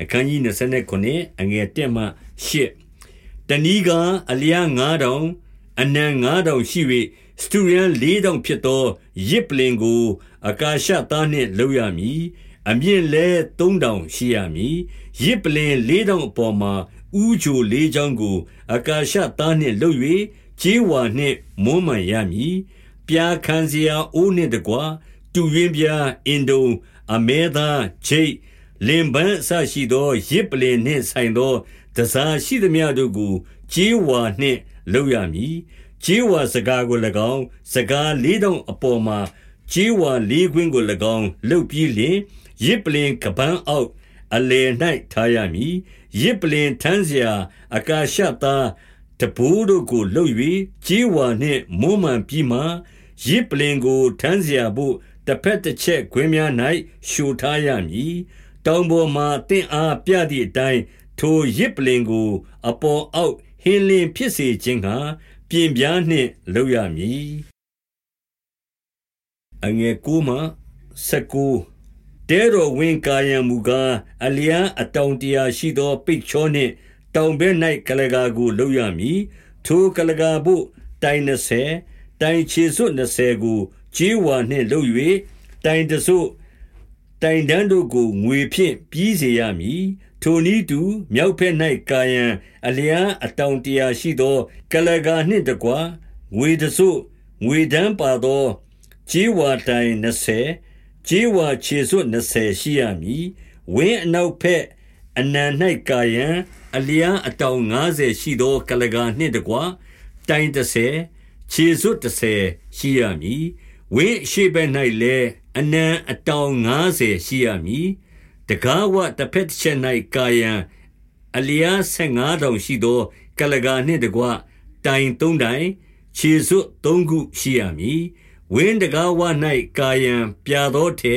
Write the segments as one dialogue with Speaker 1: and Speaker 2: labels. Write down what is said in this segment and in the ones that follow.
Speaker 1: အခန်းကြီး29အငယ်1မှ8တဏီကအလျား9000အနံ9000ရှိ၍စတူရန်4000ဖြစ်သောရစ်ပလင်ကိုအကာရှသားနှင့်လုပ်ရမည်အမြင့်လဲ3000ရှိရမည်ရစ်ပလင်4000အပေါ်မှာဥဂျိုလေးချောင်းကိုအကာရှသားနှင့်လုပ်၍ကျေးဝါနှင့်မွမ်းမံရမည်ပြာခံစရာအိုးနှင့်တကွတူရင်းပြားအင်ဒုံအမဲသားချိတ် လင်ပန်းအစရှိသောရစ်ပလင်နှင့်ဆိုင်သောတစားရှိသမျှတို့ကိုခြေဝါနှင့်လုပ်ရမည်ခြေဝါစကားကို၎င်းစကားလေးတောင်အပေါ်မှာခြေဝါလေးခွင်းကို၎င်းလုပ်ပြီးလျှင်ရစ်ပလင်ကပန်းအောက်အလယ်၌ထားရမည်ရစ်ပလင်ထန်းစရာအကာရှသားတပိုးတို့ကိုလှုပ်၍ခြေဝါနှင့်မွမ်းမံပြီးမှရစ်ပလင်ကိုထန်းစရာဖို့တစ်ဖက်တစ်ချက်ခွင်းများ၌ရှူထားရမည် တောင်ပေါ်မှတင့်အားပြသည့်အတိုင်းထိုရစ်ပလင်ကို အပေါ်အောက်ဟင်းလင်းဖြစ်စေခြင်းကပြင်ပြားနှင့်လုပ်ရမည်အငယ်ကိုမှစကူတဲတော်ဝင်ကာယံမူကားအလျံအတောင်တရာရှိသော ပိတ်ချောနှင့်တောင်ဘဲ၌ကလကာကိုလုပ်ရမည်ထိုကလကာဘို့တိုင်20တိုင်ခြေစွတ်20ကိုကြေးဝါနှင့်လုပ်၍တိုင်တစို့ တိုင်တန်းတို့ကိုငွေဖြင့်ပြီးစေရမည်ထိုနည်းတူမြောက်ဖက်၌ကာယံအလျားအတောင်တရာရှိသော ကလကာနှင့်တကွငွေတစို့ငွေတန်းပါသောကြေးဝါတိုင်20ကြေးဝါခြေစွတ်20ရှိရမည်ဝင်းအနောက်ဖက်အနံ၌ကာယံအလျားအတောင်90ရှိသော ကလကာနှင့်တကွတိုင်30ခြေစွတ်30ရှိရမည် ဝင်းရှိဘက်၌လည်းအနံအတောင်90ရှိရမည်တကားဝတစ်ဖက်တစ်ချက်၌ကာယံအလျား15တောင်ရှိသော ကလကာနှင့်တကွတိုင်3တိုင်ခြေစွတ်3ခုရှိရမည်ဝင်းတကားဝ၌ကာယံပြာသောထဲ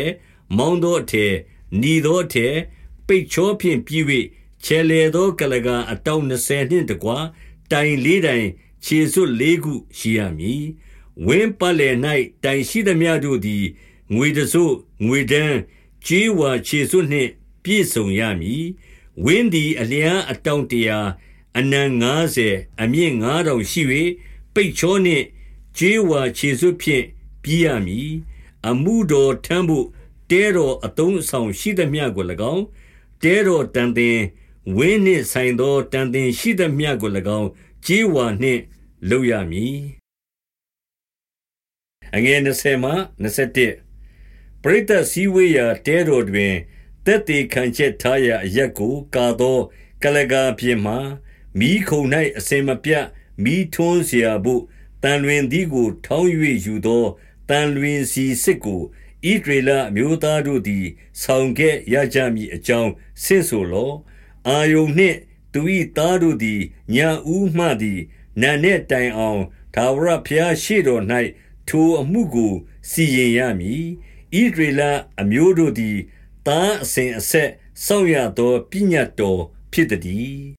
Speaker 1: မောင်းသောထဲညီသောထဲပိတ်ချောဖြင့်ပြီး၍ခြေလေသောကလကာအတောင်20နှင့်တကွတိုင်၄တိုင်ခြေစွတ်၄ခုရှိရမည် ဝင်းပတ်လည်၌တိုင်ရှိသမျှတို့သည်ငွေတစို့ငွေတန်းကြေးဝါခြေစွတ်နှင့်ပြည့်စုံရမည်ဝင်းသည်အလျံအတောင်တရာအနံ90အမြင့်9000ရှိ၍ပိတ်ချောနှင့်ကြေးဝါခြေစွတ်ဖြင့်ပြီးရမည်အမှုတော်ထမ်းဖို့တဲတော်အတုံးအဆောင်ရှိသမျှကို၎င်းတဲတော်တန်တင်ဝင်းနှင့်ဆိုင်သောတန်တင်ရှိသမျှကို၎င်းကြေးဝါနှင့်လုပ်ရမည် အငယ်20မှ21ပရိသတ်စည်းဝေးရာတဲတော်တွင်တက်တေခံချက်ထားရာအရက်ကိုကာသောကလကာပြင်မှမိခုံ၌အစင်မပြတ်မိထွန်းเสียဖို့တန်လွင်သည်ကို ထောင်း၍ယူသောတန်လွင်စီစစ်ကိုဣဒရေလမျိုးသားတို့သည် ဆောင်ခဲ့ရကြမည်အကြောင်းဆင့်ဆိုလောအာယုန်နှင့်သူ၏သားတို့သည်ညာဦးမှသည်နာနဲ့တိုင်အောင်သာဝရဘုရားရှေ့တော်၌ ထိုအမှုကို စီရင်ရမည်ဣဒရေလအမျိုးတို့သည် သားအစဉ်အဆက်စောင့်ရသော ပညတ်တော်ဖြစ်သည်